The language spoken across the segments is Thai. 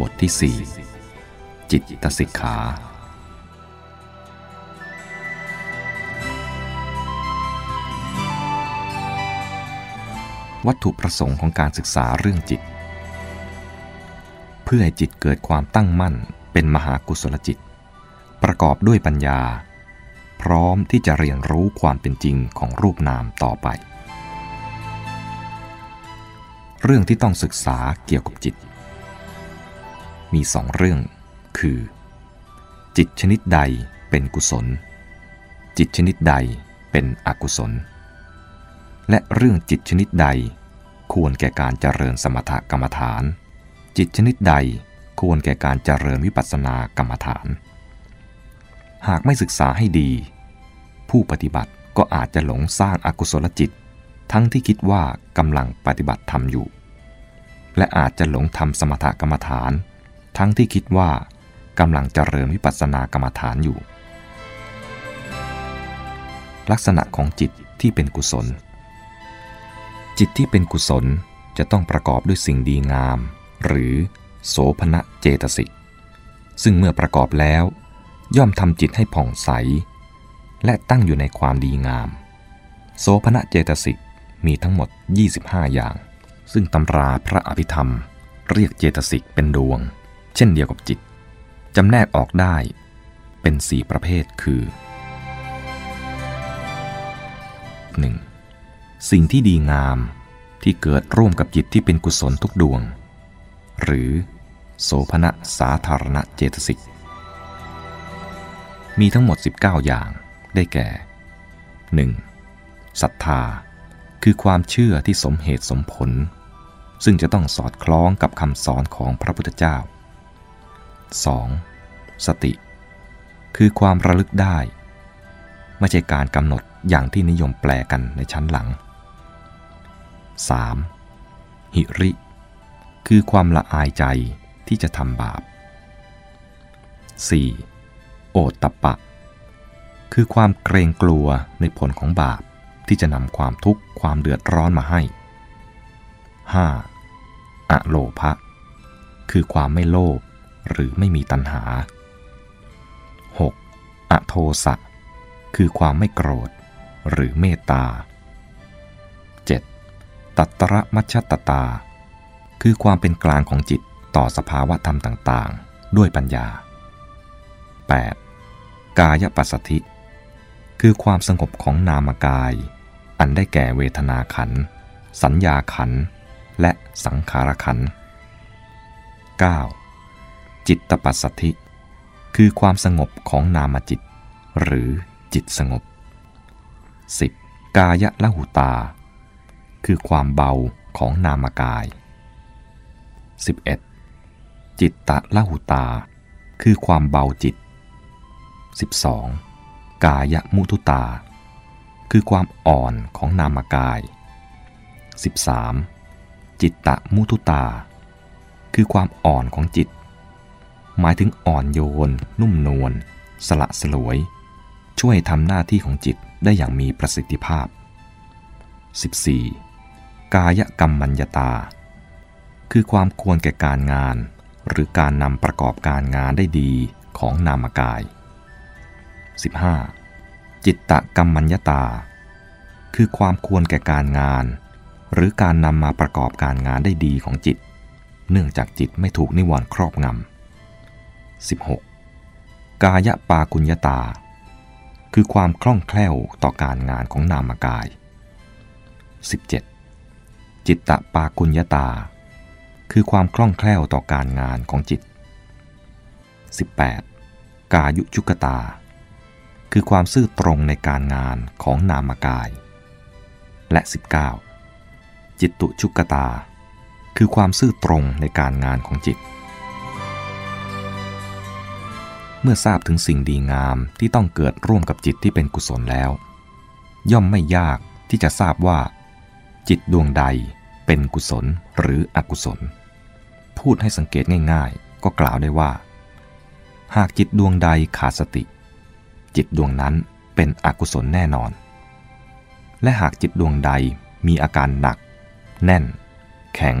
บทที่สี่จิตตสิกขา วัตถุประสงค์ของการศึกษาเรื่องจิต เพื่อให้จิตเกิดความตั้งมั่นเป็นมหากุศลจิต ประกอบด้วยปัญญา พร้อมที่จะเรียนรู้ความเป็นจริงของรูปนามต่อไป เรื่องที่ต้องศึกษาเกี่ยวกับจิต มีสองเรื่อง คือ จิตชนิดใดเป็นกุศล จิตชนิดใดเป็นอกุศล และเรื่องจิตชนิดใดควรแก่การเจริญสมถกรรมฐาน จิตชนิดใดควรแก่การเจริญวิปัสสนากรรมฐาน หากไม่ศึกษาให้ดี ผู้ปฏิบัติก็อาจจะหลงสร้างอากุศลจิต ทั้งที่คิดว่ากำลังปฏิบัติธรรมอยู่ และอาจจะหลงทำสมถกรรมฐาน ทั้งที่คิดว่ากำลังเจริญวิปัสสนากรรมฐานอยู่ ลักษณะของจิตที่เป็นกุศล จิตที่เป็นกุศลจะต้องประกอบด้วยสิ่งดีงาม หรือโสภณะเจตสิก ซึ่งเมื่อประกอบแล้ว ย่อมทำจิตให้ผ่องใส และตั้งอยู่ในความดีงาม โสภณะเจตสิกมีทั้งหมด 25 อย่าง ซึ่งตำราพระอภิธรรม เรียกเจตสิกเป็นดวง เช่นเดียวกับจิตจำแนกออกได้เป็นสี่ประเภทคือ 1. สิ่งที่ดีงามที่เกิดร่วมกับจิตที่เป็นกุศลทุกดวง หรือโสภณะสาธารณเจตสิก มีทั้งหมด 19 อย่างได้แก่ 1. ศรัทธา คือความเชื่อที่สมเหตุสมผล ซึ่งจะต้องสอดคล้องกับคำสอนของพระพุทธเจ้า 2. สติ คือความระลึกได้ ไม่ใช่การกำหนดอย่างที่นิยมแปลกันในชั้นหลัง 3. หิริ คือความละอายใจที่จะทำบาป 4. โอตตะปะ คือความเกรงกลัวในผลของบาปที่จะนำความทุกข์ความเดือดร้อนมาให้ 5. อะโลภะคือความไม่โลภ หรือไม่มีตัณหา 6. อโทสะ คือความไม่โกรธ หรือเมตตา 7. ตัตระมัชชตตา คือความเป็นกลางของจิตต่อสภาวะธรรมต่างๆ ด้วยปัญญา 8. กายปัสสธิ คือความสงบของนามกาย อันได้แก่เวทนาขัน สัญญาขัน และสังขารขัน 9. จิตตปัสสธิ คือความสงบของนามจิต หรือจิตสงบ 10. กายละหุตา คือความเบาของนามกาย 11. จิตตะละหุตา คือความเบาจิต 12. กายมุทุตา คือความอ่อนของนามกาย 13. จิตตะมุทุตา คือความอ่อนของจิต หมายถึงอ่อนโยน นุ่มนวลสละสลวย ช่วยทำหน้าที่ของจิตได้อย่างมีประสิทธิภาพ 14. กายกรรมมัญญาตา คือความควรแก่การงาน หรือการนำประกอบการงานได้ดีของนามกาย 15. จิตตกรรมมัญญาตา คือความควรแก่การงาน หรือการนำมาประกอบการงานได้ดีของจิต เนื่องจากจิตไม่ถูกนิวรณ์ครอบงำ 16. กายปากุญญตา คือความคล่องแคล่วต่อการงานของนามกาย 17. จิตตปากุญญตา คือความคล่องแคล่วต่อการงานของจิต 18. กายุจุกตา คือความซื่อตรงในการงานของนามกาย และ 19. จิตตุชุกตา คือความซื่อตรงในการงานของจิต เมื่อทราบถึงสิ่งดีงามที่ต้องเกิดร่วมกับจิตที่เป็นกุศลแล้ว ย่อมไม่ยากที่จะทราบว่า จิตดวงใดเป็นกุศลหรืออกุศล พูดให้สังเกตง่ายๆ ก็กล่าวได้ว่า หากจิตดวงใดขาดสติ จิตดวงนั้นเป็นอกุศลแน่นอน และหากจิตดวงใดมีอาการหนัก แน่น แข็ง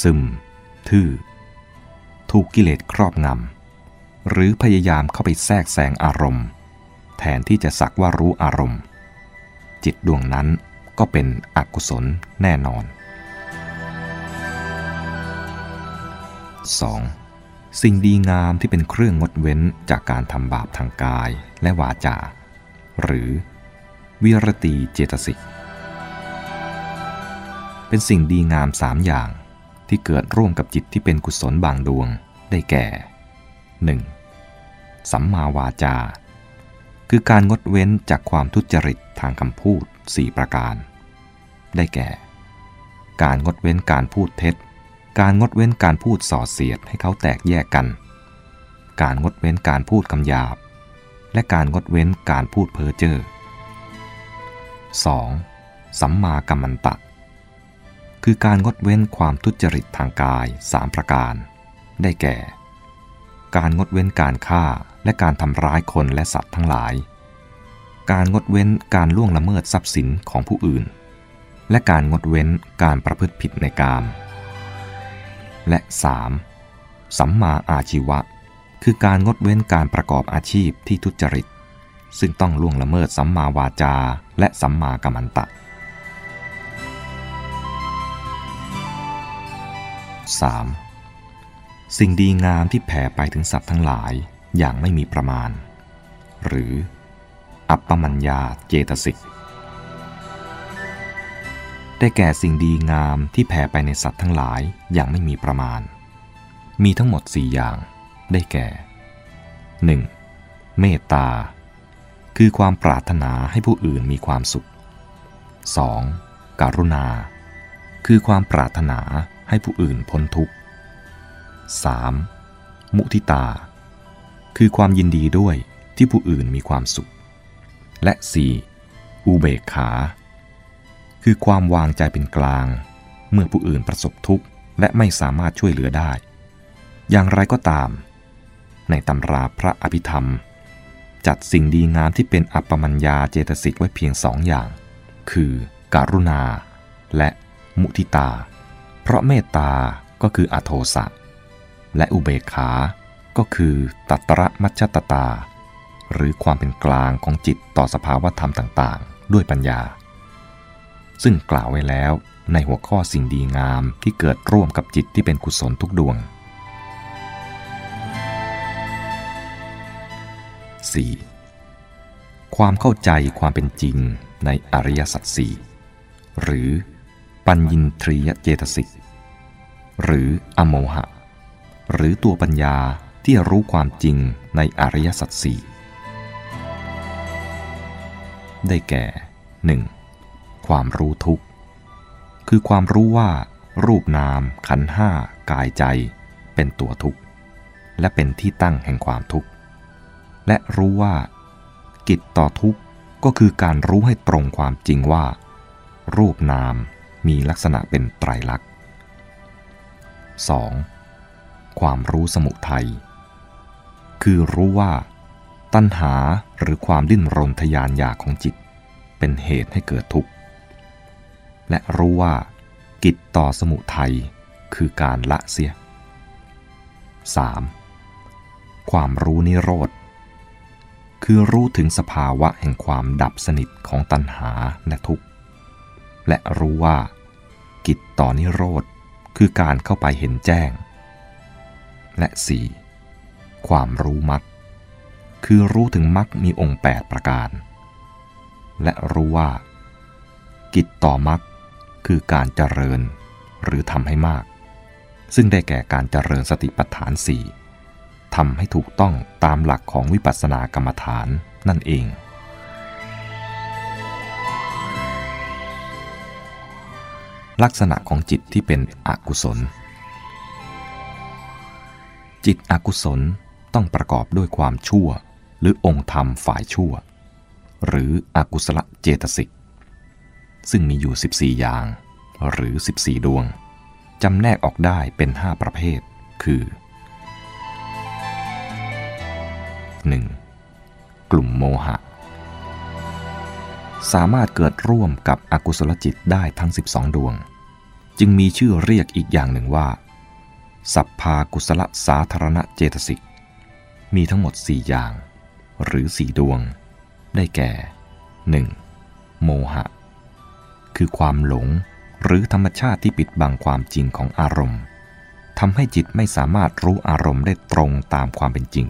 ซึม ทื่อ ถูกกิเลสครอบงำ หรือพยายามเข้าไปแทรกแซงอารมณ์ แทนที่จะสักว่ารู้อารมณ์ จิตดวงนั้นก็เป็นอกุศลแน่นอน 2. สิ่งดีงามที่เป็นเครื่องงดเว้นจากการทำบาปทางกายและวาจา หรือวิรตีเจตสิก เป็นสิ่งดีงามสามอย่างที่เกิดร่วมกับจิตที่เป็นกุศลบางดวงได้แก่ 1. สัมมาวาจา คือการงดเว้นจากความทุจริตทางคำพูด 4 ประการ ได้แก่ การงดเว้นการพูดเท็จ การงดเว้นการพูดส่อเสียดให้เขาแตกแยกกัน การงดเว้นการพูดคำหยาบ และการงดเว้นการพูดเพ้อเจ้อ 2. สัมมากัมมันตะ คือการงดเว้นความทุจริตทางกาย 3 ประการ ได้แก่ การงดเว้นการฆ่าและการทำร้ายคนและสัตว์ทั้งหลาย การงดเว้นการล่วงละเมิดทรัพย์สินของผู้อื่น และการงดเว้นการประพฤติผิดในกาม และ 3. สัมมาอาชีวะ คือการงดเว้นการประกอบอาชีพที่ทุจริต ซึ่งต้องล่วงละเมิดสัมมาวาจาและสัมมากัมมันตะ 3. สิ่งดีงามที่แผ่ไปถึงสัตว์ทั้งหลายอย่างไม่มีประมาณ หรือ อัปปมัญญาเจตสิกได้แก่สิ่งดีงามที่แผ่ไปในสัตว์ทั้งหลายอย่างไม่มีประมาณ มีทั้งหมดสี่อย่าง ได้แก่ 1. เมตตา คือความปรารถนาให้ผู้อื่นมีความสุข 2. การุณา คือความปรารถนาให้ผู้อื่นพ้นทุกข์ 3. มุทิตา คือความยินดีด้วยที่ผู้อื่นมีความสุข และ 4. อุเบกขา คือความวางใจเป็นกลาง เมื่อผู้อื่นประสบทุกข์และไม่สามารถช่วยเหลือได้ อย่างไรก็ตาม ในตำราพระอภิธรรม จัดสิ่งดีงามที่เป็นอัปปมัญญาเจตสิกไว้เพียงสองอย่าง คือการุณา และมุทิตา เพราะเมตตาก็คืออโทสะ และอุเบกขา ก็คือตัตระมัจจตตา หรือความเป็นกลางของจิตต่อสภาวธรรมต่างๆ ด้วยปัญญา ซึ่งกล่าวไว้แล้วในหัวข้อสิ่งดีงามที่เกิดร่วมกับจิตที่เป็นกุศลทุกดวง 4. ความเข้าใจความเป็นจริงในอริยสัจสี่หรือปัญญินทรียเจตสิก หรืออโมหะ หรือตัวปัญญาที่รู้ความจริงในอริยสัจสี่ได้แก่ 1. ความรู้ทุกข์ คือความรู้ว่ารูปนามขันห้ากายใจ เป็นตัวทุกข์ และเป็นที่ตั้งแห่งความทุกข์ และรู้ว่า กิจต่อทุกข์ก็คือการรู้ให้ตรงความจริงว่า รูปนามมีลักษณะเป็นไตรลักษณ์ 2. ความรู้สมุทัย คือรู้ว่า ตัณหาหรือความดิ้นรนทยานอยากของจิต เป็นเหตุให้เกิดทุกข์ และรู้ว่า กิจต่อสมุทัยคือการละเสีย 3. ความรู้นิโรธ คือรู้ถึงสภาวะแห่งความดับสนิทของตัณหาและทุกข์ และรู้ว่า กิจต่อนิโรธคือการเข้าไปเห็นแจ้ง และ 4. ความรู้มักคือรู้ถึงมักมีองค์ 8 ประการ และรู้ว่า กิจต่อมักคือการเจริญหรือทำให้มาก ซึ่งได้แก่การเจริญสติปัฏฐานสี่ทำให้ถูกต้องตามหลักของวิปัสสนากรรมฐานนั่นเอง ลักษณะของจิตที่เป็นอกุศล จิตอกุศลต้องประกอบด้วยความชั่ว หรือองค์ธรรมฝ่ายชั่ว หรืออกุศลเจตสิก ซึ่งมีอยู่ 14 อย่าง หรือ 14 ดวงจำแนกออกได้เป็น 5 ประเภท คือ 1. กลุ่มโมหะ สามารถเกิดร่วมกับอกุศลจิตได้ทั้ง 12 ดวง จึงมีชื่อเรียกอีกอย่างหนึ่งว่า สัพพากุศลสาธารณเจตสิก มีทั้งหมดสี่อย่าง หรือสี่ดวง ได้แก่ 1. โมหะ คือความหลงหรือธรรมชาติที่ปิดบังความจริงของอารมณ์ทำให้จิตไม่สามารถรู้อารมณ์ได้ตรงตามความเป็นจริง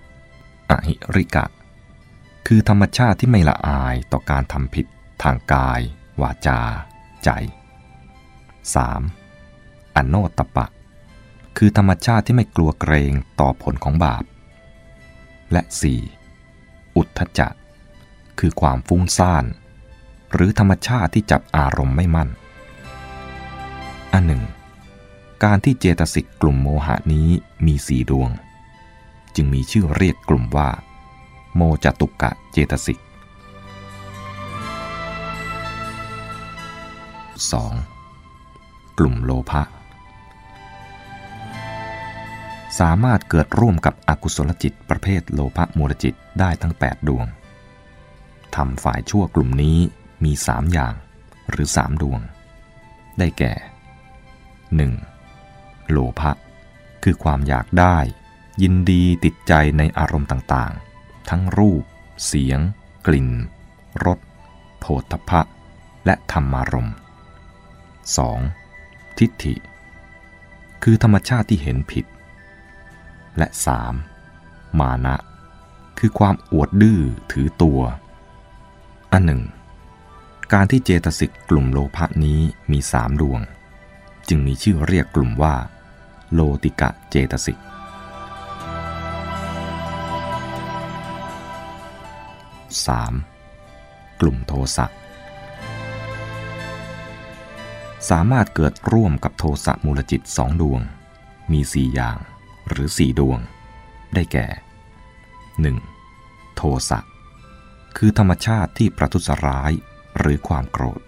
2. อหิริกะ คือธรรมชาติที่ไม่ละอายต่อการทำผิดทางกาย วาจา ใจ 3. อโนตปะ คือธรรมชาติที่ไม่กลัวเกรงต่อผลของบาป และ 4. อุทธจักคือความฟุ้งซ่าน หรือธรรมชาติที่จับอารมณ์ไม่มั่น อันหนึ่ง การที่เจตสิกกลุ่มโมหะนี้มีสีดวง จึงมีชื่อเรียกกลุ่มว่า โมจตุกะเจตสิก 2. กลุ่มโลภะ สามารถเกิดร่วมกับอกุศลจิตประเภทโลภะมูลจิตได้ทั้ง 8 ดวงทำฝ่ายชั่วกลุ่มนี้มีสามอย่างหรือสามดวง ได้แก่ 1. โลภะคือความอยากได้ ยินดีติดใจในอารมณ์ต่างๆ ทั้งรูป เสียง กลิ่นรสโผฏฐพะและธรรมารมณ์ 2. ทิฏฐิ คือธรรมชาติที่เห็นผิด และ 3. มานะ คือความอวดดื้อถือตัว อันหนึ่ง การที่เจตสิกกลุ่มโลภะนี้มีสามดวง จึงมีชื่อเรียกกลุ่มว่า โลติกะเจตสิก 3. กลุ่มโทสะสามารถเกิดร่วมกับโทสะมูลจิตสองดวง มีสี่อย่าง หรือสี่ดวง ได้แก่ 1. โทสะคือธรรมชาติที่ประทุษร้ายหรือความโกรธ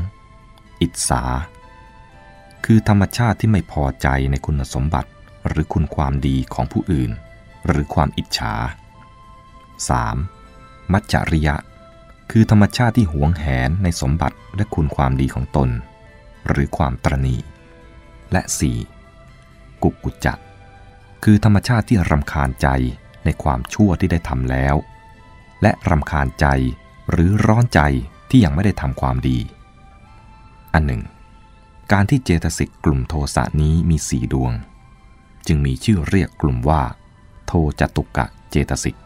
2. อิจฉาคือธรรมชาติที่ไม่พอใจในคุณสมบัติหรือคุณความดีของผู้อื่น หรือความอิจฉา 3. มัจจริยะ คือธรรมชาติที่หวงแหนในสมบัติและคุณความดีของตน หรือความตรณี และ 4. กุกกุจจะคือธรรมชาติที่รำคาญใจในความชั่วที่ได้ทำแล้ว และรำคาญใจหรือร้อนใจที่ยังไม่ได้ทำความดี อันหนึ่ง การที่เจตสิกกลุ่มโทสะนี้มีสี่ดวง จึงมีชื่อเรียกกลุ่มว่า โทจตุกะเจตสิก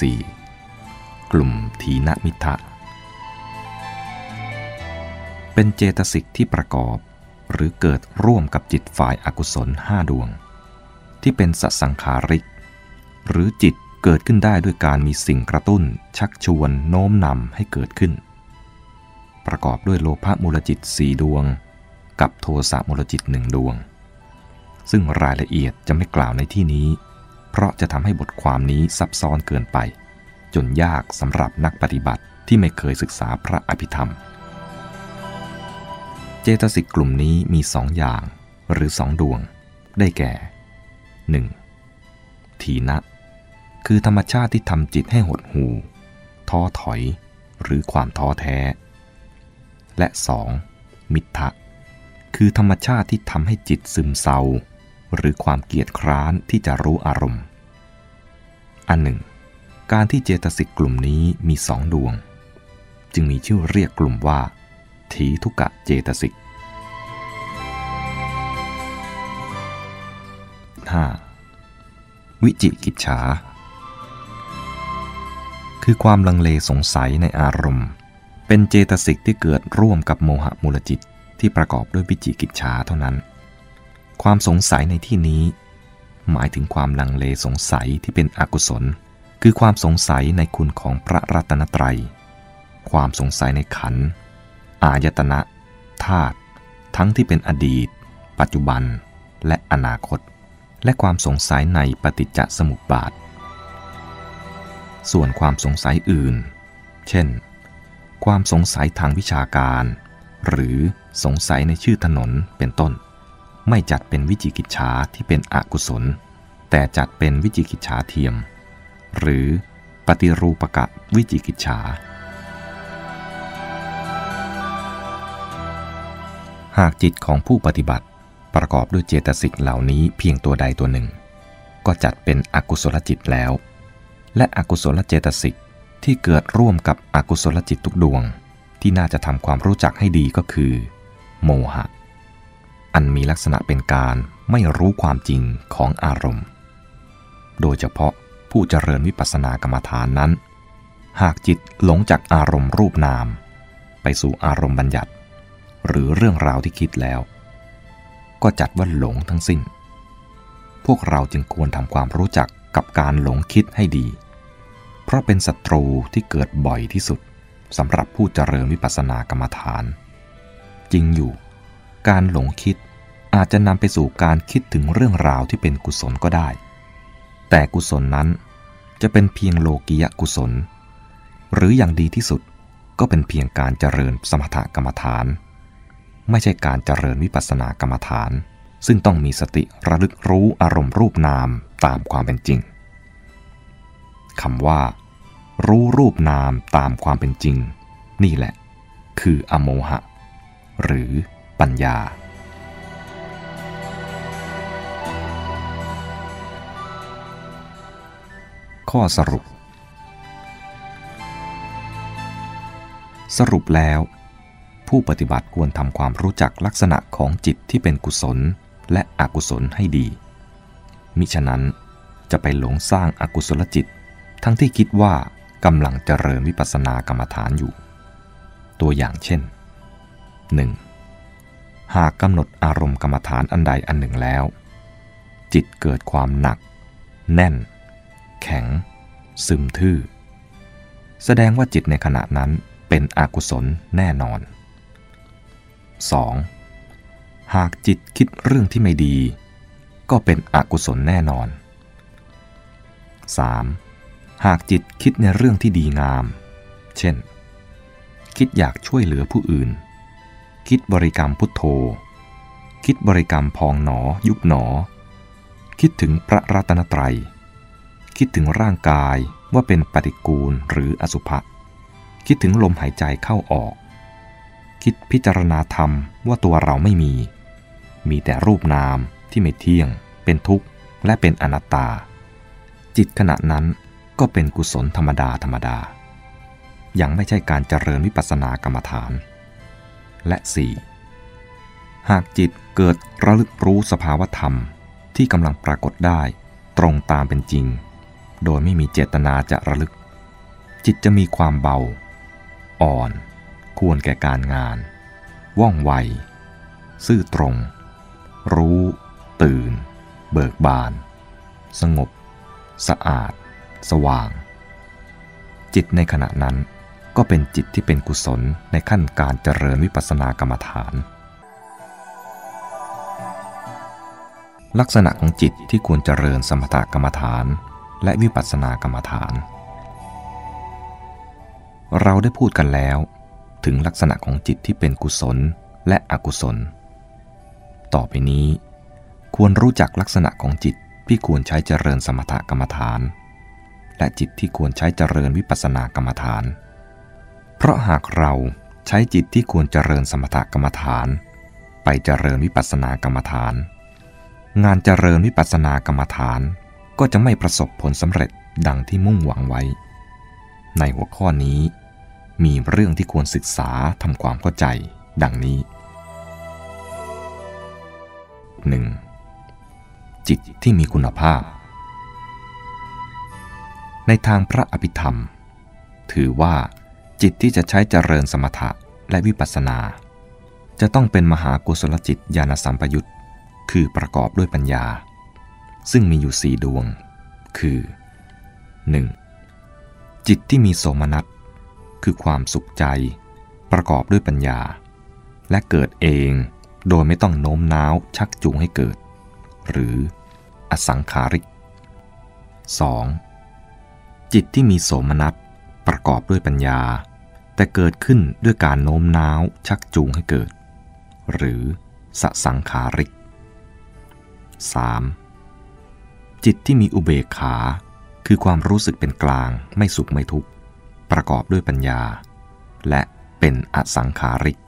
4. กลุ่มทีนมิทะ เป็นเจตสิกที่ประกอบ หรือเกิดร่วมกับจิตฝ่ายอากุศลห้าดวง ที่เป็นสสังขาริก หรือจิตเกิดขึ้นได้ด้วยการมีสิ่งกระตุ้น ชักชวน โน้มนำให้เกิดขึ้น ประกอบด้วยโลภะมูลจิตสี่ดวง กับโทสะมูลจิตหนึ่งดวง ซึ่งรายละเอียดจะไม่กล่าวในที่นี้ เพราะจะทำให้บทความนี้ซับซ้อนเกินไป จนยากสำหรับนักปฏิบัติที่ไม่เคยศึกษาพระอภิธรรม เจตสิกกลุ่มนี้มีสองอย่าง หรือสองดวง ได้แก่ 1. ทีนะ คือธรรมชาติที่ทำจิตให้หดหูท้อถอย หรือความท้อแท้ และ 2. มิทะคือธรรมชาติที่ทำให้จิตซึมเศร้า หรือความเกียดคร้านที่จะรู้อารมณ์ อันหนึ่ง การที่เจตสิกกลุ่มนี้มีสองดวง จึงมีชื่อเรียกกลุ่มว่า ทีทุกะเจตสิก 5. วิจิกิจฉา คือความลังเลสงสัยในอารมณ์ เป็นเจตสิกที่เกิดร่วมกับโมหะมูลจิตที่ประกอบด้วยวิจิกิจฉาเท่านั้น ความสงสัยในที่นี้ หมายถึงความลังเลสงสัยที่เป็นอกุศล คือความสงสัยในคุณของพระรัตนตรัย ความสงสัยในขันธ์ อายตนะธาตุทั้งที่เป็นอดีต ปัจจุบัน และอนาคต และความสงสัยในปฏิจจสมุปบาท ส่วนความสงสัยอื่น เช่น ความสงสัยทางวิชาการ หรือสงสัยในชื่อถนนเป็นต้น ไม่จัดเป็นวิจิกิจฉาที่เป็นอกุศล แต่จัดเป็นวิจิกิจฉาเทียม หรือปฏิรูปกะวิจิกิจฉา หากจิตของผู้ปฏิบัติ ประกอบด้วยเจตสิกเหล่านี้เพียงตัวใดตัวหนึ่ง ก็จัดเป็นอกุศลจิตแล้ว และอกุศลเจตสิกที่เกิดร่วมกับอกุศลจิตทุกดวง ที่น่าจะทำความรู้จักให้ดีก็คือ โมหะ อันมีลักษณะเป็นการไม่รู้ความจริงของอารมณ์ โดยเฉพาะผู้เจริญวิปัสสนากรรมฐานนั้น หากจิตหลงจากอารมณ์รูปนาม ไปสู่อารมณ์บัญญัติ หรือเรื่องราวที่คิดแล้ว ก็จัดว่าหลงทั้งสิ้น พวกเราจึงควรทำความรู้จักกับการหลงคิดให้ดี เพราะเป็นศัตรูที่เกิดบ่อยที่สุดสำหรับผู้เจริญวิปัสสนากรรมฐาน จริงอยู่ การหลงคิดอาจจะนำไปสู่การคิดถึงเรื่องราวที่เป็นกุศลก็ได้ แต่กุศลนั้นจะเป็นเพียงโลกิยกุศล หรืออย่างดีที่สุดก็เป็นเพียงการเจริญสมถกรรมฐาน ไม่ใช่การเจริญวิปัสสนากรรมฐาน ซึ่งต้องมีสติระลึกรู้อารมณ์รูปนามตามความเป็นจริงคำว่า รู้รูปนามตามความเป็นจริง นี่แหละ คืออโมหะ หรือปัญญา ข้อสรุป สรุปแล้ว ผู้ปฏิบัติควรทำความรู้จักลักษณะของจิตที่เป็นกุศลและอกุศลให้ดี มิฉะนั้นจะไปหลงสร้างอากุศลจิต ทั้งที่คิดว่ากำลังเจริญวิปัสสนากรรมฐานอยู่ ตัวอย่างเช่น 1. หากกำหนดอารมณ์กรรมฐานอันใดอันหนึ่งแล้ว จิตเกิดความหนัก แน่น แข็ง ซึมทื่อ แสดงว่าจิตในขณะนั้นเป็นอกุศลแน่นอน 2. หากจิตคิดเรื่องที่ไม่ดี ก็เป็นอกุศลแน่นอน 3. หากจิตคิดในเรื่องที่ดีงาม เช่น คิดอยากช่วยเหลือผู้อื่น คิดบริกรรมพุทโธ คิดบริกรรมพองหนอยุบหนอ คิดถึงพระรัตนตรัย คิดถึงร่างกายว่าเป็นปฏิกูลหรืออสุภะคิดถึงลมหายใจเข้าออก คิดพิจารณาธรรมว่าตัวเราไม่มี มีแต่รูปนามที่ไม่เที่ยง เป็นทุกข์และเป็นอนัตตา จิตขณะนั้นก็เป็นกุศลธรรมดาธรรมดา ยังไม่ใช่การเจริญวิปัสสนากรรมฐาน และ 4. หากจิตเกิดระลึกรู้สภาวธรรมที่กำลังปรากฏได้ตรงตามเป็นจริง โดยไม่มีเจตนาจะระลึก จิตจะมีความเบา อ่อน ควรแก่การงาน ว่องไว ซื่อตรง รู้ ตื่น เบิกบาน สงบ สะอาด สว่าง จิตในขณะนั้นก็เป็นจิตที่เป็นกุศลในขั้นการเจริญวิปัสสนากรรมฐาน ลักษณะของจิตที่ควรเจริญสมถกรรมฐาน และวิปัสสนากรรมฐาน เราได้พูดกันแล้ว ถึงลักษณะของจิตที่เป็นกุศลและอกุศล ต่อไปนี้ ควรรู้จักลักษณะของจิตที่ควรใช้เจริญสมถกรรมฐาน และจิตที่ควรใช้เจริญวิปัสสนากรรมฐาน เพราะหากเราใช้จิตที่ควรเจริญสมถกรรมฐาน ไปเจริญวิปัสสนากรรมฐาน งานเจริญวิปัสสนากรรมฐานก็จะไม่ประสบผลสำเร็จดังที่มุ่งหวังไว้ ในหัวข้อนี้ มีเรื่องที่ควรศึกษาทำความเข้าใจ ดังนี้ 1. จิตที่มีคุณภาพ ในทางพระอภิธรรม ถือว่าจิตที่จะใช้เจริญสมถะและวิปัสสนา จะต้องเป็นมหากุศลจิตญาณสัมปยุตคือประกอบด้วยปัญญา ซึ่งมีอยู่สี่ดวง คือ 1. จิตที่มีโสมนัส คือความสุขใจ ประกอบด้วยปัญญา และเกิดเองโดยไม่ต้องโน้มน้าวชักจูงให้เกิด หรืออสังขาริก 2. จิตที่มีโสมนัสประกอบด้วยปัญญา แต่เกิดขึ้นด้วยการโน้มน้าวชักจูงให้เกิด หรือสสังขาริก 3. จิตที่มีอุเบกขาคือความรู้สึกเป็นกลางไม่สุขไม่ทุกข์ ประกอบด้วยปัญญา และเป็นอสังขาริก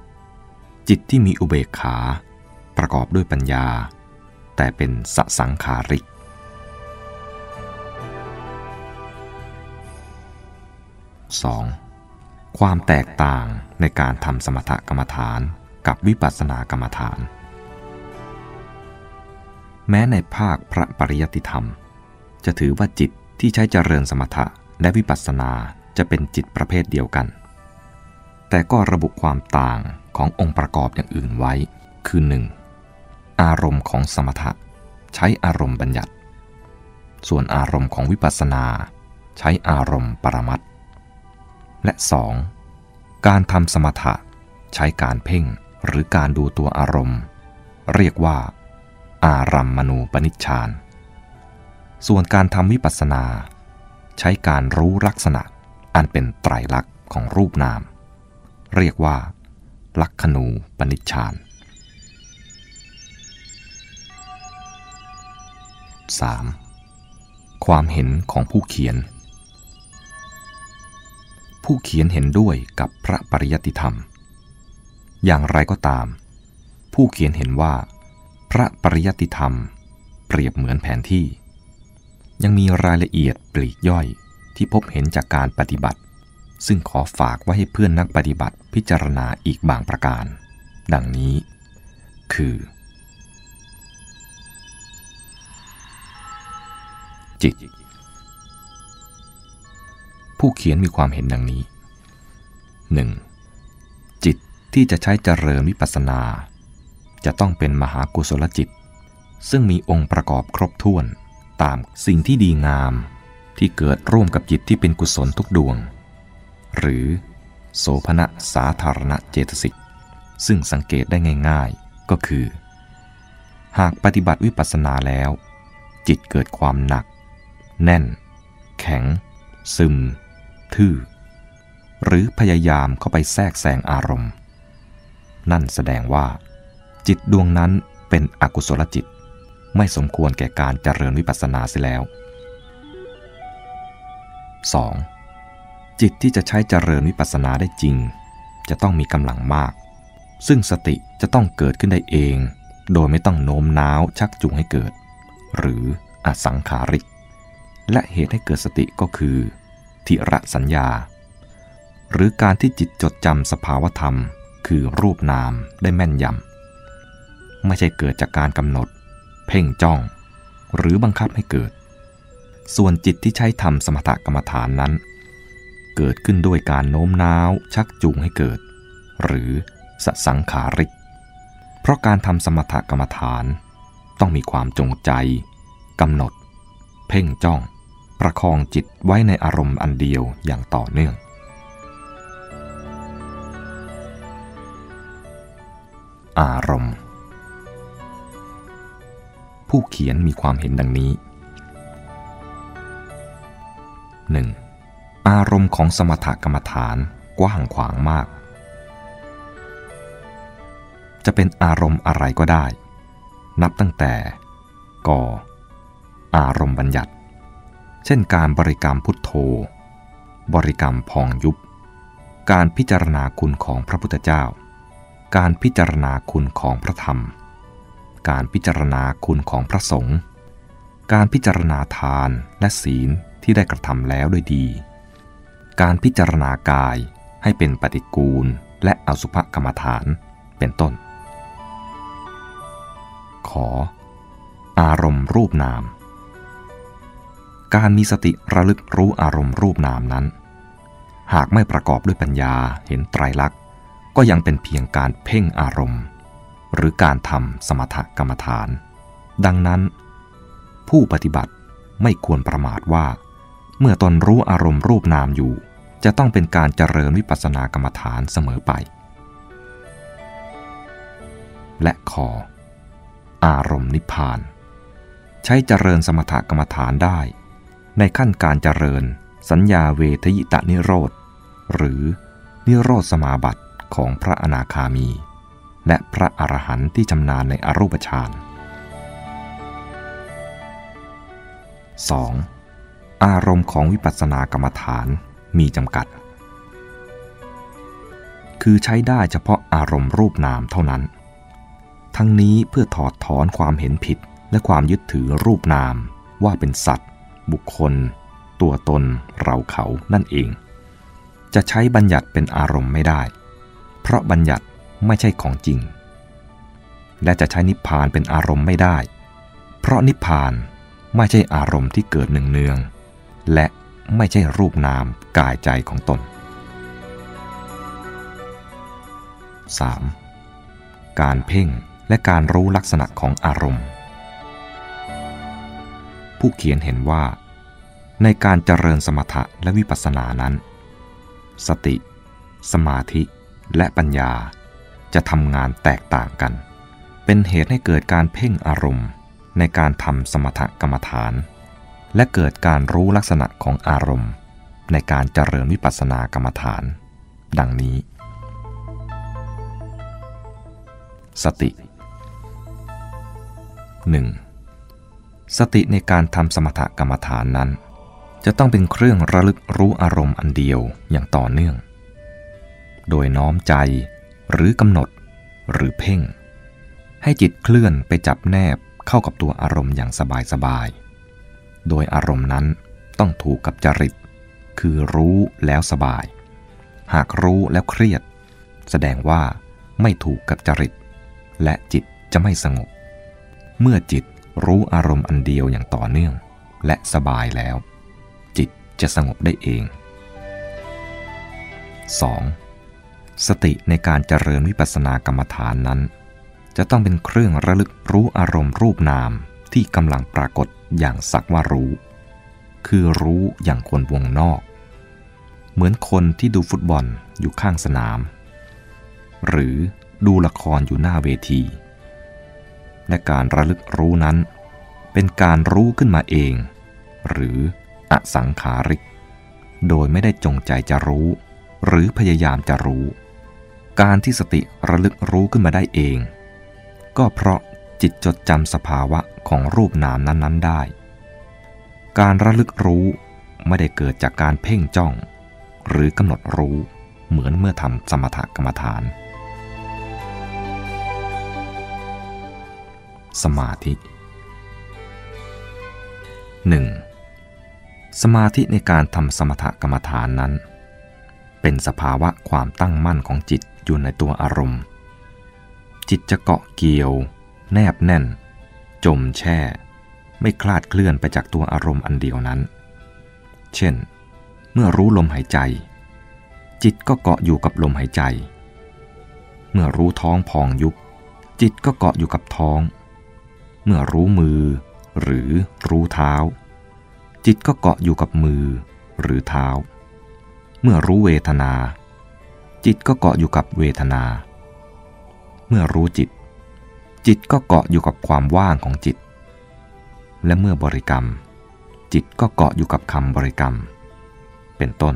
4. จิตที่มีอุเบกขา ประกอบด้วยปัญญา แต่เป็นสสังขาริก 2. ความแตกต่างในการทำสมถกรรมฐานกับวิปัสสนากรรมฐาน แม้ในภาคพระปริยติธรรม จะถือว่าจิตที่ใช้เจริญสมถะ และวิปัสสนาจะเป็นจิตประเภทเดียวกัน แต่ก็ระบุความต่างขององค์ประกอบอย่างอื่นไว้ คือ 1. อารมณ์ของสมถะ ใช้อารมณ์บัญญัติ ส่วนอารมณ์ของวิปัสสนา ใช้อารมณ์ปรมัตและ 2. การทำสมถะ ใช้การเพ่งหรือการดูตัวอารมณ์ เรียกว่า อารัมมณูปนิชฌาน ส่วนการทำวิปัสสนา ใช้การรู้ลักษณะ อันเป็นไตรลักษณ์ของรูปนาม เรียกว่า ลักขณูปนิชฌาน 3. ความเห็นของผู้เขียน ผู้เขียนเห็นด้วยกับพระปริยติธรรม อย่างไรก็ตาม ผู้เขียนเห็นว่า พระปริยติธรรม เปรียบเหมือนแผนที่ ยังมีรายละเอียดปลีกย่อยที่พบเห็นจากการปฏิบัติ ซึ่งขอฝากไว้ให้เพื่อนนักปฏิบัติพิจารณาอีกบางประการ ดังนี้ คือ จิต ผู้เขียนมีความเห็นดังนี้ 1. จิตที่จะใช้เจริญวิปัสสนา จะต้องเป็นมหากุศลจิต ซึ่งมีองค์ประกอบครบถ้วน ตามสิ่งที่ดีงามที่เกิดร่วมกับจิตที่เป็นกุศลทุกดวง หรือโสภณะสาธารณเจตสิก ซึ่งสังเกตได้ง่ายๆ ก็คือ หากปฏิบัติวิปัสสนาแล้ว จิตเกิดความหนัก แน่น แข็ง ซึม ทื่อ หรือพยายามเข้าไปแทรกแซงอารมณ์ นั่นแสดงว่า จิตดวงนั้นเป็นอกุศลจิต ไม่สมควรแก่การเจริญวิปัสสนาเสียแล้ว 2. จิตที่จะใช้เจริญวิปัสสนาได้จริง จะต้องมีกำลังมาก ซึ่งสติจะต้องเกิดขึ้นได้เอง โดยไม่ต้องโน้มน้าวชักจูงให้เกิด หรืออสังขาริก และเหตุให้เกิดสติก็คือ ทิระสัญญา หรือการที่จิตจดจำสภาวธรรม คือรูปนามได้แม่นยำไม่ใช่เกิดจากการกำหนด เพ่งจ้อง หรือบังคับให้เกิด ส่วนจิตที่ใช้ทำสมถกรรมฐานนั้น เกิดขึ้นด้วยการโน้มน้าว ชักจูงให้เกิด หรือสสังขาริก เพราะการทำสมถกรรมฐาน ต้องมีความจงใจกำหนด เพ่งจ้อง ประคองจิตไว้ในอารมณ์อันเดียวอย่างต่อเนื่อง อารมณ์ ผู้เขียนมีความเห็นดังนี้ 1. อารมณ์ของสมถกรรมฐานกว้างขวางมาก จะเป็นอารมณ์อะไรก็ได้ นับตั้งแต่กอารมณ์บัญญัติ เช่นการบริกรรมพุทโธ บริกรรมพองยุบ การพิจารณาคุณของพระพุทธเจ้า การพิจารณาคุณของพระธรรม การพิจารณาคุณของพระสงฆ์การพิจารณาทานและศีลที่ได้กระทำแล้วด้วยดี การพิจารณากายให้เป็นปฏิกูลและอสุภกรรมฐานเป็นต้น ขอ อารมณ์รูปนาม การมีสติระลึกรู้อารมณ์รูปนามนั้น หากไม่ประกอบด้วยปัญญาเห็นไตรลักษณ์ก็ยังเป็นเพียงการเพ่งอารมณ์ หรือการทำสมถกรรมฐาน ดังนั้น ผู้ปฏิบัติไม่ควรประมาทว่า เมื่อตนรู้อารมณ์รูปนามอยู่ จะต้องเป็นการเจริญวิปัสสนากรรมฐานเสมอไป และขอ อารมณ์นิพพาน ใช้เจริญสมถกรรมฐานได้ ในขั้นการเจริญสัญญาเวทยิตานิโรธ หรือนิโรธสมาบัติของพระอนาคามี และพระอรหันต์ที่ชำนาญในอรูปฌาน 2. อารมณ์ของวิปัสสนากรรมฐานมีจำกัด คือใช้ได้เฉพาะอารมณ์รูปนามเท่านั้น ทั้งนี้เพื่อถอดถอนความเห็นผิดและความยึดถือรูปนามว่าเป็นสัตว์ บุคคล ตัวตน เราเขานั่นเอง จะใช้บัญญัติเป็นอารมณ์ไม่ได้ เพราะบัญญัติ ไม่ใช่ของจริง และจะใช้นิพพานเป็นอารมณ์ไม่ได้ เพราะนิพพานไม่ใช่อารมณ์ที่เกิดหนึ่งเนือง และไม่ใช่รูปนามกายใจของตน 3. การเพ่งและการรู้ลักษณะของอารมณ์ ผู้เขียนเห็นว่า ในการเจริญสมถะและวิปัสสนานั้น สติ สมาธิ และปัญญา จะทำงานแตกต่างกัน เป็นเหตุให้เกิดการเพ่งอารมณ์ ในการทำสมถกรรมฐาน และเกิดการรู้ลักษณะของอารมณ์ ในการเจริญวิปัสสนากรรมฐาน ดังนี้ สติ 1. สติในการทำสมถกรรมฐานนั้น จะต้องเป็นเครื่องระลึกรู้อารมณ์อันเดียวอย่างต่อเนื่อง โดยน้อมใจ หรือกำหนด หรือเพ่ง ให้จิตเคลื่อนไปจับแนบเข้ากับตัวอารมณ์อย่างสบายๆ โดยอารมณ์นั้นต้องถูกกับจริต คือรู้แล้วสบาย หากรู้แล้วเครียด แสดงว่าไม่ถูกกับจริต และจิตจะไม่สงบ เมื่อจิตรู้อารมณ์อันเดียวอย่างต่อเนื่อง และสบายแล้ว จิตจะสงบได้เอง 2. สติในการเจริญวิปัสสนากรรมฐานนั้น จะต้องเป็นเครื่องระลึกรู้อารมณ์รูปนามที่กำลังปรากฏอย่างสักว่ารู้ คือรู้อย่างคนวงนอก เหมือนคนที่ดูฟุตบอลอยู่ข้างสนาม หรือดูละครอยู่หน้าเวที และการระลึกรู้นั้น เป็นการรู้ขึ้นมาเอง หรืออสังขาริก โดยไม่ได้จงใจจะรู้ หรือพยายามจะรู้ การที่สติระลึกรู้ขึ้นมาได้เอง ก็เพราะจิตจดจำสภาวะของรูปนามนั้น ๆ ได้ การระลึกรู้ไม่ได้เกิดจากการเพ่งจ้อง หรือกำหนดรู้เหมือนเมื่อทำสมถกรรมฐาน สมาธิ 1. สมาธิในการทำสมถกรรมฐานนั้น เป็นสภาวะความตั้งมั่นของจิต อยู่ในตัวอารมณ์ จิตจะเกาะเกี่ยว แนบแน่น จมแช่ ไม่คลาดเคลื่อนไปจากตัวอารมณ์อันเดียวนั้น เช่น เมื่อรู้ลมหายใจ จิตก็เกาะอยู่กับลมหายใจ เมื่อรู้ท้องพองยุบ จิตก็เกาะอยู่กับท้อง เมื่อรู้มือ หรือรู้เท้า จิตก็เกาะอยู่กับมือ หรือเท้า เมื่อรู้เวทนา จิตก็เกาะอยู่กับเวทนา เมื่อรู้จิต จิตก็เกาะอยู่กับความว่างของจิต และเมื่อบริกรรม จิตก็เกาะอยู่กับคำบริกรรม เป็นต้น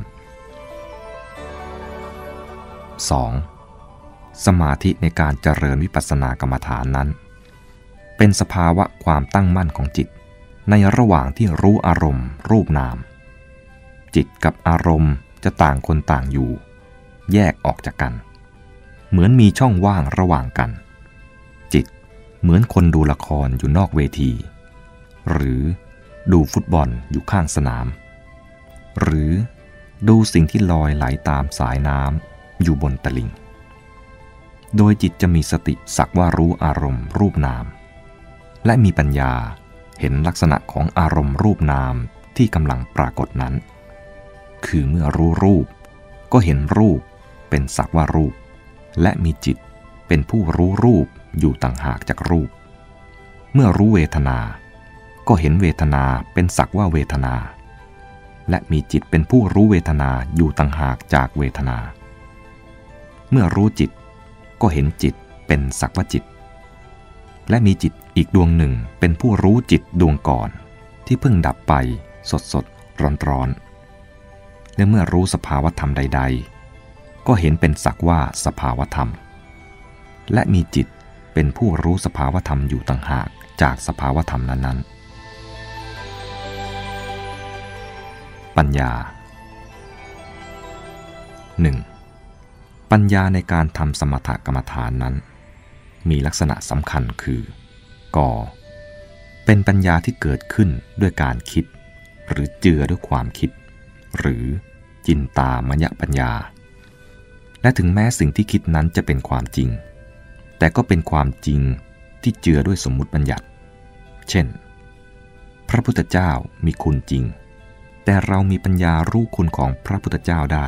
2. สมาธิในการเจริญวิปัสสนากรรมฐานนั้น เป็นสภาวะความตั้งมั่นของจิต ในระหว่างที่รู้อารมณ์ รูปนาม จิตกับอารมณ์จะต่างคนต่างอยู่ แยกออกจากกัน เหมือนมีช่องว่างระหว่างกัน จิตเหมือนคนดูละครอยู่นอกเวที หรือดูฟุตบอลอยู่ข้างสนาม หรือดูสิ่งที่ลอยไหลาตามสายน้ำอยู่บนตลิ่ง โดยจิตจะมีสติสักว่ารู้อารมณ์รูปนาม และมีปัญญาเห็นลักษณะของอารมณ์รูปนามที่กำลังปรากฏนั้น คือเมื่อรู้รูปก็เห็นรูป เป็นสักว่ารูป และมีจิตเป็นผู้รู้รูปอยู่ต่างหากจากรูป เมื่อรู้เวทนา ก็เห็นเวทนาเป็นสักว่าเวทนา และมีจิตเป็นผู้รู้เวทนาอยู่ต่างหากจากเวทนา เมื่อรู้จิต ก็เห็นจิตเป็นสักว่าจิต และมีจิตอีกดวงหนึ่งเป็นผู้รู้จิตดวงก่อน ที่เพิ่งดับไปสดสดร้อนร้อนและเมื่อรู้สภาวธรรมใด ๆ ก็เห็นเป็นสักว่าสภาวธรรม และมีจิตเป็นผู้รู้สภาวธรรมอยู่ต่างหากจากสภาวธรรมนั้นๆ ปัญญา 1. ปัญญาในการทำสมถกรรมฐานนั้น มีลักษณะสำคัญคือกอเป็นปัญญาที่เกิดขึ้นด้วยการคิด หรือเจือด้วยความคิด หรือจินตามยปัญญา และถึงแม้สิ่งที่คิดนั้นจะเป็นความจริง แต่ก็เป็นความจริงที่เจือด้วยสมมุติบัญญัติ เช่น พระพุทธเจ้ามีคุณจริง แต่เรามีปัญญารู้คุณของพระพุทธเจ้าได้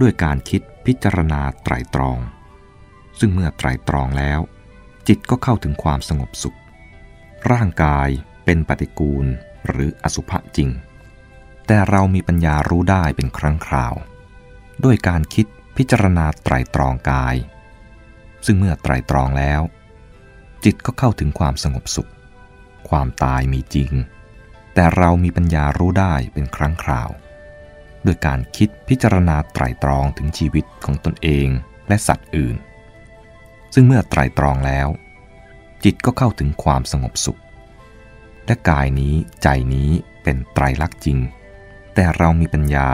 ด้วยการคิดพิจารณาไตรตรอง ซึ่งเมื่อไตรตรองแล้ว จิตก็เข้าถึงความสงบสุข ร่างกายเป็นปฏิกูลหรืออสุภะจริง แต่เรามีปัญญารู้ได้เป็นครั้งคราว ด้วยการคิด พิจารณาไตรตรองกาย ซึ่งเมื่อไตรตรองแล้ว จิตก็เข้าถึงความสงบสุข ความตายมีจริง แต่เรามีปัญญารู้ได้เป็นครั้งคราวด้วยการคิดพิจารณาไตรตรองถึงชีวิตของตนเองและสัตว์อื่น ซึ่งเมื่อไตรตรองแล้ว จิตก็เข้าถึงความสงบสุข และกายนี้ใจนี้เป็นไตรลักษณ์จริง แต่เรามีปัญญา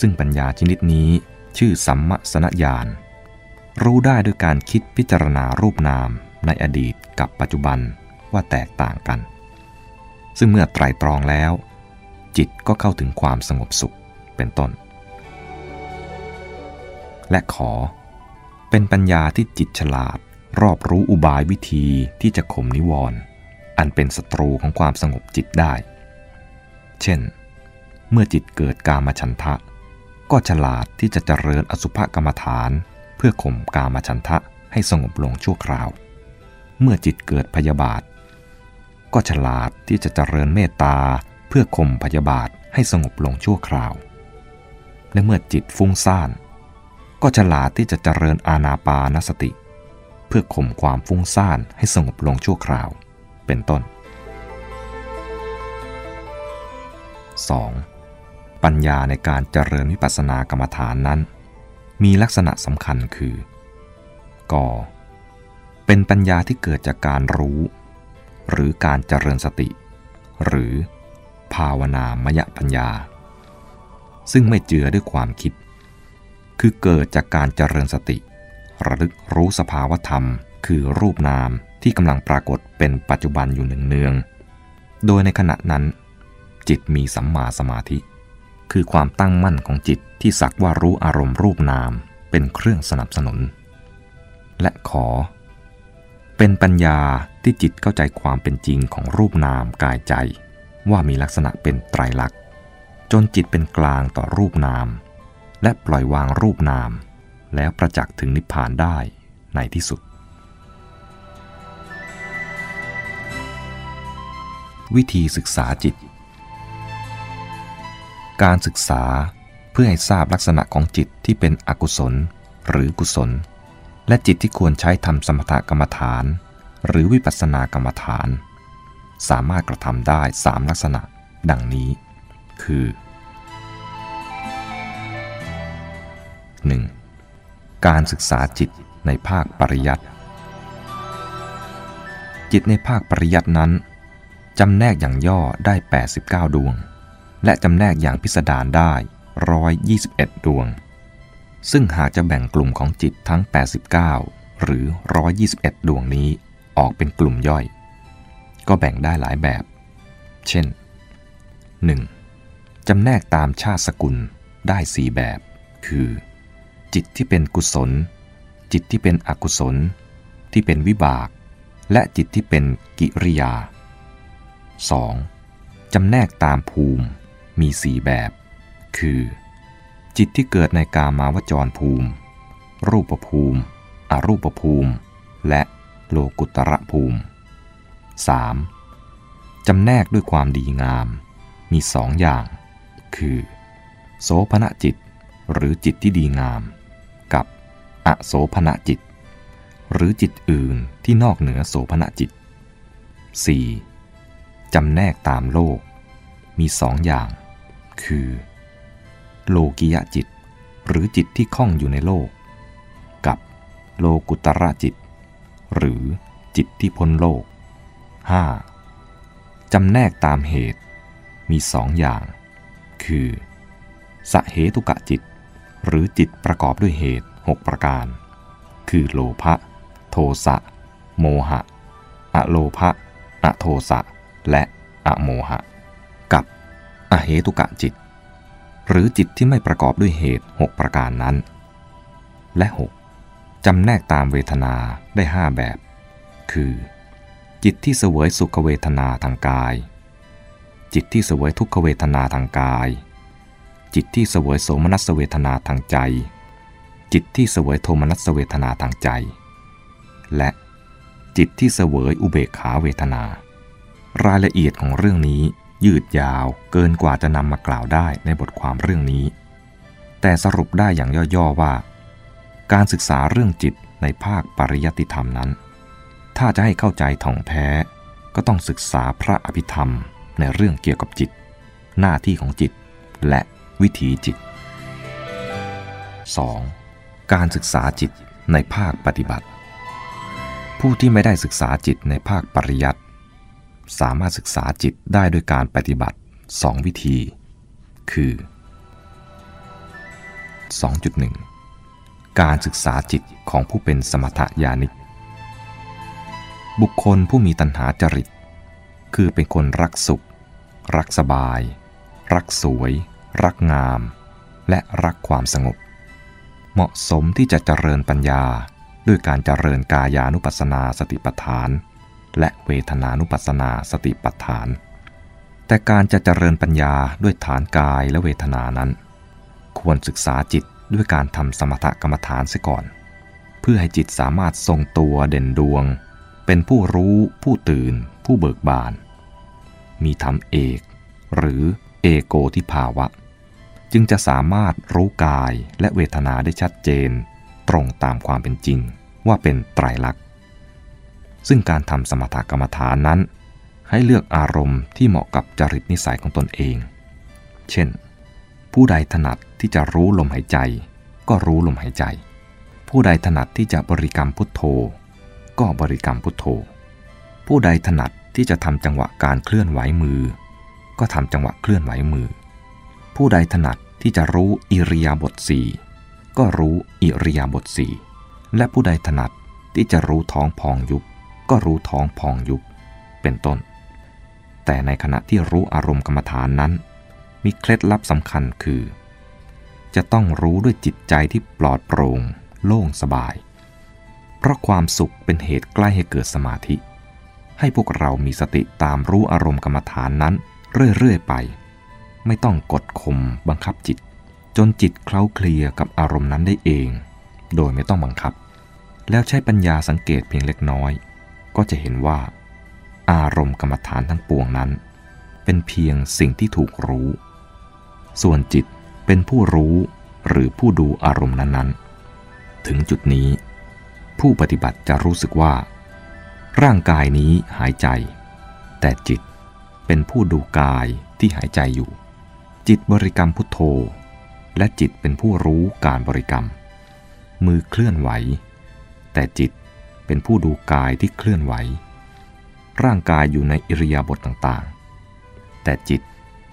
ซึ่งปัญญาชนิดนี้ ชื่อสัมมสนญาณรู้ได้ด้วยการคิดพิจารณารูปนามในอดีตกับปัจจุบันว่าแตกต่างกัน ซึ่งเมื่อไตรตรองแล้ว จิตก็เข้าถึงความสงบสุขเป็นต้น และขอ เป็นปัญญาที่จิตฉลาด รอบรู้อุบายวิธีที่จะข่มนิวรณ์อันเป็นศัตรูของความสงบจิตได้ เช่น เมื่อจิตเกิดกามฉันทะ ก็ฉลาดที่จะเจริญอสุภกรรมฐาน เพื่อข่มกามฉันทะให้สงบลงชั่วคราว เมื่อจิตเกิดพยาบาท ก็ฉลาดที่จะเจริญเมตตาเพื่อข่มพยาบาทให้สงบลงชั่วคราว และเมื่อจิตฟุ้งซ่าน ก็ฉลาดที่จะเจริญอาณาปานสติ เพื่อข่มความฟุ้งซ่านให้สงบลงชั่วคราว เป็นต้น 2. ปัญญาในการเจริญวิปัสสนากรรมฐานนั้น มีลักษณะสำคัญคือ ก เป็นปัญญาที่เกิดจากการรู้ หรือการเจริญสติ หรือภาวนามยปัญญา ซึ่งไม่เจือด้วยความคิด คือเกิดจากการเจริญสติ ระลึกรู้สภาวธรรม คือรูปนามที่กำลังปรากฏเป็นปัจจุบันอยู่หนึ่งเนือง โดยในขณะนั้น จิตมีสัมมาสมาธิ คือความตั้งมั่นของจิตที่สักว่ารู้อารมณ์รูปนามเป็นเครื่องสนับสนุน และขอ เป็นปัญญาที่จิตเข้าใจความเป็นจริงของรูปนามกายใจ ว่ามีลักษณะเป็นไตรลักษณ์ จนจิตเป็นกลางต่อรูปนาม และปล่อยวางรูปนาม แล้วประจักษ์ถึงนิพพานได้ในที่สุด วิธีศึกษาจิต การศึกษาเพื่อให้ทราบลักษณะของจิตที่เป็นอกุศล หรือกุศล และจิตที่ควรใช้ทำสมถกรรมฐาน หรือวิปัสสนากรรมฐาน สามารถกระทำได้สามลักษณะ ดังนี้ คือ 1. การศึกษาจิตในภาคปริยัติจิตในภาคปริยัตินั้นจำแนกอย่างย่อได้ 89 ดวง และจำแนกอย่างพิสดารได้ 121 ดวง ซึ่งหากจะแบ่งกลุ่มของจิตทั้ง 89 หรือ 121 ดวงนี้ออกเป็นกลุ่มย่อย ก็แบ่งได้หลายแบบ เช่น 1. จำแนกตามชาติสกุลได้สี่แบบ คือ จิตที่เป็นกุศล จิตที่เป็นอกุศล ที่เป็นวิบาก และจิตที่เป็นกิริยา 2. จำแนกตามภูมิ มีสี่แบบ คือ จิตที่เกิดในกามาวจรภูมิ รูปภูมิ อรูปภูมิ และโลกุตระภูมิ 3. จำแนกด้วยความดีงาม มีสองอย่าง คือ โสภณจิต หรือจิตที่ดีงาม กับอโสภณจิต หรือจิตอื่นที่นอกเหนือโสภณจิต 4. จำแนกตามโลก มีสองอย่าง คือ โลกิยะจิต หรือจิตที่คล้องอยู่ในโลก กับโลกุตระจิต หรือจิตที่พ้นโลก 5. จำแนกตามเหตุมีสองอย่าง คือสเหตุกะจิต หรือจิตประกอบด้วยเหตุ 6 ประการ คือโลภะโทสะโมหะ อโลภะอโทสะและอโมหะ อเหตุกะจิต หรือจิตที่ไม่ประกอบด้วยเหตุ 6 ประการนั้น และ 6. จำแนกตามเวทนาได้ 5 แบบ คือ จิตที่เสวยสุขเวทนาทางกาย จิตที่เสวยทุกขเวทนาทางกาย จิตที่เสวยโสมนัสเวทนาทางใจ จิตที่เสวยโทมนัสเวทนาทางใจ และจิตที่เสวยอุเบกขาเวทนา รายละเอียดของเรื่องนี้ ยืดยาวเกินกว่าจะนำมากล่าวได้ในบทความเรื่องนี้ แต่สรุปได้อย่างย่อๆว่า การศึกษาเรื่องจิตในภาคปริยัติธรรมนั้น ถ้าจะให้เข้าใจท่องแท้ ก็ต้องศึกษาพระอภิธรรมในเรื่องเกี่ยวกับจิต หน้าที่ของจิต และวิถีจิต 2. การศึกษาจิตในภาคปฏิบัติ ผู้ที่ไม่ได้ศึกษาจิตในภาคปริยัติ สามารถศึกษาจิตได้ด้วยการปฏิบัติ 2 วิธี คือ 2.1 การศึกษาจิตของผู้เป็นสมถญาณิก บุคคลผู้มีตัณหาจริต คือเป็นคนรักสุข รักสบาย รักสวย รักงาม และรักความสงบ เหมาะสมที่จะเจริญปัญญาด้วยการเจริญกายานุปัสสนาสติปัฏฐาน และเวทนานุปัสสนาสติปัฏฐาน แต่การจะเจริญปัญญาด้วยฐานกายและเวทนานั้น ควรศึกษาจิตด้วยการทำสมถกรรมฐานเสียก่อน เพื่อให้จิตสามารถทรงตัวเด่นดวง เป็นผู้รู้ผู้ตื่น ผู้เบิกบาน มีธรรมเอก หรือเอโกทิภาวะ จึงจะสามารถรู้กายและเวทนาได้ชัดเจน ตรงตามความเป็นจริงว่าเป็นไตรลักษณ ซึ่งการทำสมถกรรมฐานนั้น ให้เลือกอารมณ์ที่เหมาะกับจริตนิสัยของตนเอง เช่น ผู้ใดถนัดที่จะรู้ลมหายใจ ก็รู้ลมหายใจ ผู้ใดถนัดที่จะบริกรรมพุทโธ ก็บริกรรมพุทโธ ผู้ใดถนัดที่จะทำจังหวะการเคลื่อนไหวมือ ก็ทำจังหวะเคลื่อนไหวมือ ผู้ใดถนัดที่จะรู้อิริยาบถสี่ก็รู้อิริยาบถสี่และผู้ใดถนัดที่จะรู้ท้องพองยุบ ก็รู้ท้องพองยุบเป็นต้น แต่ในขณะที่รู้อารมณ์กรรมฐานนั้น มีเคล็ดลับสำคัญคือ จะต้องรู้ด้วยจิตใจที่ปลอดโปร่งโล่งสบาย เพราะความสุขเป็นเหตุใกล้ให้เกิดสมาธิ ให้พวกเรามีสติตามรู้อารมณ์กรรมฐานนั้นเรื่อยๆไป ไม่ต้องกดข่มบังคับจิต จนจิตเคล้าเคลียกับอารมณ์นั้นได้เอง โดยไม่ต้องบังคับ แล้วใช้ปัญญาสังเกตเพียงเล็กน้อย ก็จะเห็นว่า อารมณ์กรรมฐานทั้งปวงนั้น เป็นเพียงสิ่งที่ถูกรู้ ส่วนจิตเป็นผู้รู้หรือผู้ดูอารมณ์นั้นๆ ถึงจุดนี้ ผู้ปฏิบัติจะรู้สึกว่า ร่างกายนี้หายใจ แต่จิตเป็นผู้ดูกายที่หายใจอยู่ จิตบริกรรมพุทโธ และจิตเป็นผู้รู้การบริกรรม มือเคลื่อนไหว แต่จิต เป็นผู้ดูกายที่เคลื่อนไหว ร่างกายอยู่ในอิริยาบถต่างๆ แต่จิต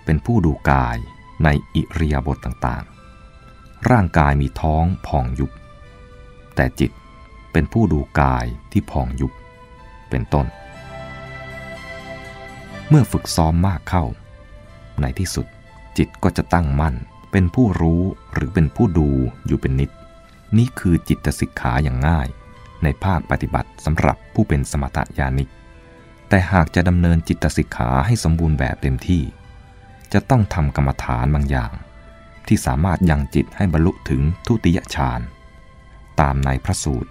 เป็นผู้ดูกายในอิริยาบถต่างๆ ร่างกายมีท้องพองยุบ แต่จิตเป็นผู้ดูกายที่พองยุบ เป็นต้น เมื่อฝึกซ้อมมากเข้า ในที่สุดจิตก็จะตั้งมั่นเป็นผู้รู้หรือเป็นผู้ดูอยู่เป็นนิด นี่คือจิตสิกขาอย่างง่าย ในภาคปฏิบัติสำหรับผู้เป็นสมถญาณิก แต่หากจะดำเนินจิตสิกขาให้สมบูรณ์แบบเต็มที่ จะต้องทำกรรมฐานบางอย่าง ที่สามารถยังจิตให้บรรลุถึงทุติยฌานตามในพระสูตร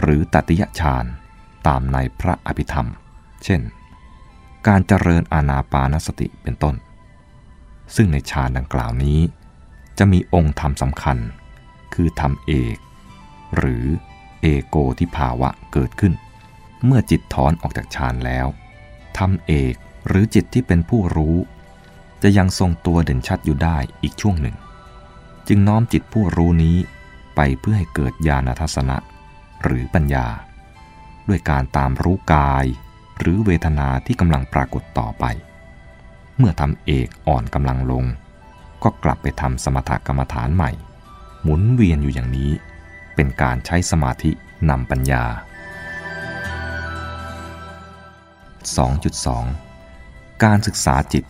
หรือตติยฌานตามในพระอภิธรรม เช่น การเจริญอาณาปานสติเป็นต้น ซึ่งในฌานดังกล่าวนี้ จะมีองค์ธรรมสำคัญ คือธรรมเอก หรือ เอโกทิภาวะเกิดขึ้น เมื่อจิตถอนออกจากฌานแล้วธรรมเอกหรือจิตที่เป็นผู้รู้ จะยังทรงตัวเด่นชัดอยู่ได้อีกช่วงหนึ่ง จึงน้อมจิตผู้รู้นี้ไปเพื่อให้เกิดญาณทัศนะ หรือปัญญา ด้วยการตามรู้กาย หรือเวทนาที่กำลังปรากฏต่อไป เมื่อทำเอกอ่อนกำลังลง ก็กลับไปทำสมถกรรมฐานใหม่ หมุนเวียนอยู่อย่างนี้ เป็นการใช้สมาธินำปัญญา 2.2 การศึกษาจิต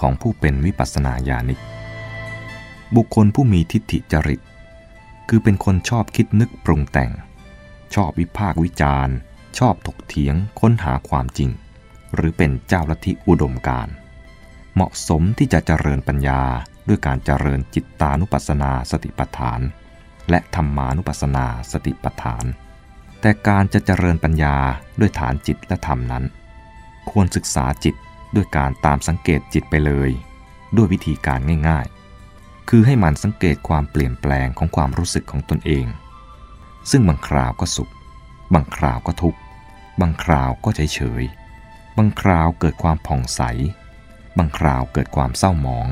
ของผู้เป็นวิปัสสนาญาณิก บุคคลผู้มีทิฏฐิจริต คือเป็นคนชอบคิดนึกปรุงแต่ง ชอบวิพากวิจารณ์ชอบถกเถียงค้นหาความจริง หรือเป็นเจ้าลัทธิอุดมการเหมาะสมที่จะเจริญปัญญาด้วยการเจริญจิตตานุปัสสนาสติปัฏฐาน และธรรมานุปัสสนาสติปัฏฐาน แต่การจะเจริญปัญญาด้วยฐานจิตและธรรมนั้น ควรศึกษาจิตด้วยการตามสังเกตจิตไปเลย ด้วยวิธีการง่ายๆ คือให้มันสังเกตความเปลี่ยนแปลงของความรู้สึกของตนเอง ซึ่งบางคราวก็สุข บางคราวก็ทุกข์ บางคราวก็เฉยเฉย บางคราวเกิดความผ่องใส บางคราวเกิดความเศร้าหมอง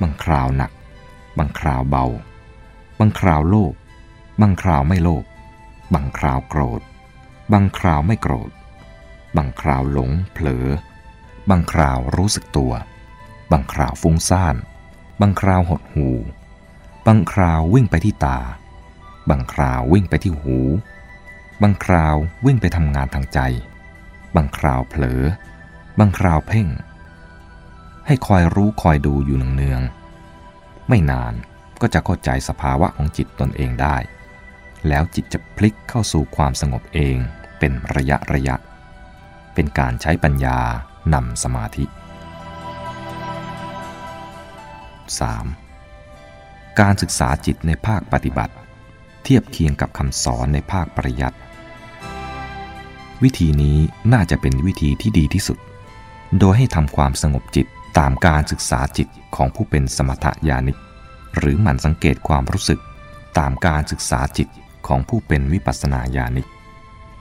บางคราวหนัก บางคราวเบา บางคราวโลภบางคราวไม่โลภบางคราวโกรธ บางคราวไม่โกรธ บางคราวหลงเผลอ บางคราวรู้สึกตัว บางคราวฟุ้งซ่าน บางคราวหดหู บางคราววิ่งไปที่ตา บางคราววิ่งไปที่หู บางคราววิ่งไปทำงานทางใจ บางคราวเผลอ บางคราวเพ่ง ให้คอยรู้คอยดูอยู่เนืองๆไม่นาน ก็จะเข้าใจสภาวะของจิตตนเองได้ แล้วจิตจะพลิกเข้าสู่ความสงบเองเป็นระยะระยะ เป็นการใช้ปัญญานำสมาธิ 3. การศึกษาจิตในภาคปฏิบัติ เทียบเคียงกับคำสอนในภาคปริยัติ วิธีนี้น่าจะเป็นวิธีที่ดีที่สุด โดยให้ทำความสงบจิตตามการศึกษาจิตของผู้เป็นสมถยานิก หรือหมั่นสังเกตความรู้สึกตามการศึกษาจิตของผู้เป็นวิปัสสนาญาณิก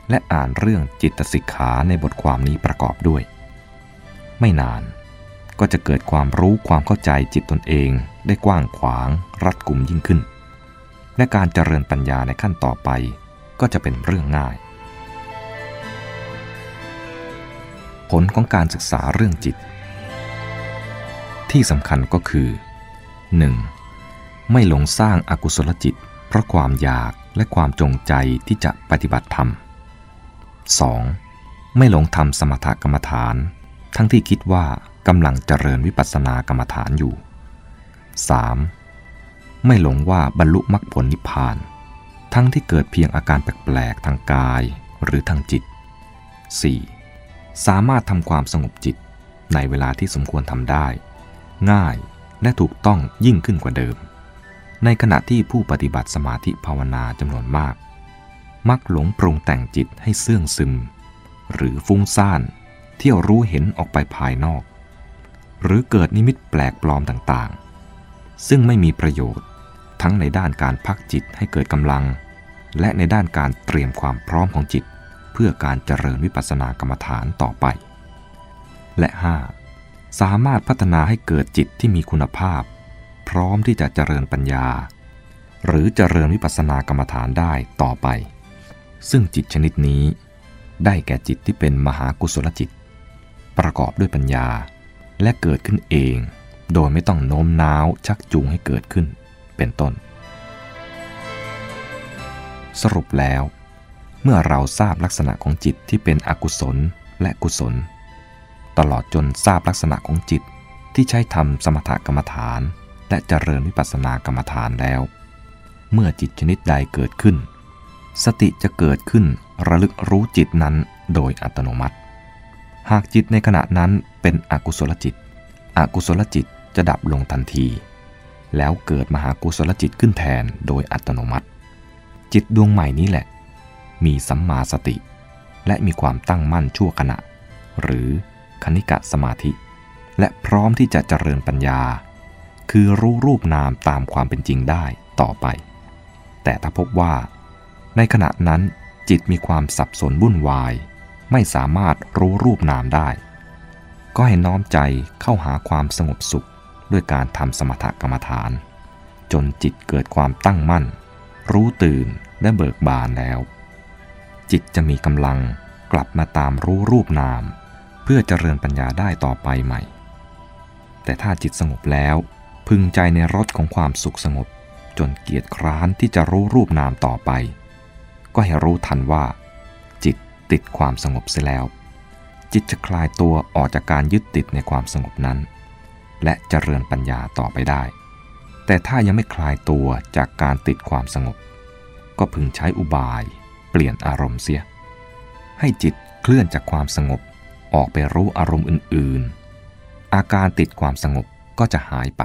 และอ่านเรื่องจิตสิกขาในบทความนี้ประกอบด้วย ไม่นานก็จะเกิดความรู้ความเข้าใจจิตตนเองได้กว้างขวางรัดกุมยิ่งขึ้น และการเจริญปัญญาในขั้นต่อไปก็จะเป็นเรื่องง่าย ผลของการศึกษาเรื่องจิต ที่สำคัญก็คือ 1. ไม่หลงสร้างอากุศลจิต เพราะความอยากและความจงใจที่จะปฏิบัติธรรม 2. ไม่หลงทำสมถกรรมฐาน ทั้งที่คิดว่ากำลังเจริญวิปัสสนากรรมฐานอยู่ 3. ไม่หลงว่าบรรลุมรรคผลนิพพาน ทั้งที่เกิดเพียงอาการแปลกๆทางกายหรือทางจิต 4. สามารถทำความสงบจิตในเวลาที่สมควรทำได้ ง่ายและถูกต้องยิ่งขึ้นกว่าเดิม ในขณะที่ผู้ปฏิบัติสมาธิภาวนาจำนวนมาก มักหลงปรุงแต่งจิตให้เสื่องซึม หรือฟุ้งซ่านเที่ยวรู้เห็นออกไปภายนอก หรือเกิดนิมิตแปลกปลอมต่างๆ ซึ่งไม่มีประโยชน์ทั้งในด้านการพักจิตให้เกิดกำลัง และในด้านการเตรียมความพร้อมของจิต เพื่อการเจริญวิปัสสนากรรมฐานต่อไป และ 5. สามารถพัฒนาให้เกิดจิตที่มีคุณภาพ พร้อมที่จะเจริญปัญญา หรือเจริญวิปัสสนากรรมฐานได้ต่อไป ซึ่งจิตชนิดนี้ ได้แก่จิตที่เป็นมหากุศลจิต ประกอบด้วยปัญญาและเกิดขึ้นเอง โดยไม่ต้องโน้มน้าวชักจูงให้เกิดขึ้น เป็นต้น สรุปแล้ว เมื่อเราทราบลักษณะของจิตที่เป็นอกุศลและกุศล ตลอดจนทราบลักษณะของจิตที่ใช้ทำสมถกรรมฐาน และเจริญวิปัสสนากรรมฐานแล้ว เมื่อจิตชนิดใดเกิดขึ้น สติจะเกิดขึ้นระลึกรู้จิตนั้นโดยอัตโนมัติ หากจิตในขณะนั้นเป็นอกุศลจิต อกุศลจิตจะดับลงทันที แล้วเกิดมหากุศลจิตขึ้นแทนโดยอัตโนมัติ จิตดวงใหม่นี้แหละ มีสัมมาสติ และมีความตั้งมั่นชั่วขณะ หรือคณิกะสมาธิ และพร้อมที่จะเจริญปัญญา คือรู้รูปนามตามความเป็นจริงได้ต่อไป แต่ถ้าพบว่า ในขณะนั้นจิตมีความสับสนวุ่นวาย ไม่สามารถรู้รูปนามได้ ก็ให้น้อมใจเข้าหาความสงบสุขด้วยการทำสมถกรรมฐาน จนจิตเกิดความตั้งมั่น รู้ตื่นและเบิกบานแล้ว จิตจะมีกำลังกลับมาตามรู้รูปนาม เพื่อเจริญปัญญาได้ต่อไปใหม่ แต่ถ้าจิตสงบแล้ว พึงใจในรสของความสุขสงบ จนเกียจคร้านที่จะรู้รูปนามต่อไป ก็ให้รู้ทันว่า จิตติดความสงบเสียแล้ว จิตจะคลายตัวออกจากการยึดติดในความสงบนั้น และเจริญปัญญาต่อไปได้ แต่ถ้ายังไม่คลายตัวจากการติดความสงบ ก็พึงใช้อุบาย เปลี่ยนอารมณ์เสีย ให้จิตเคลื่อนจากความสงบออกไปรู้อารมณ์อื่น ๆ อาการติดความสงบก็จะหายไป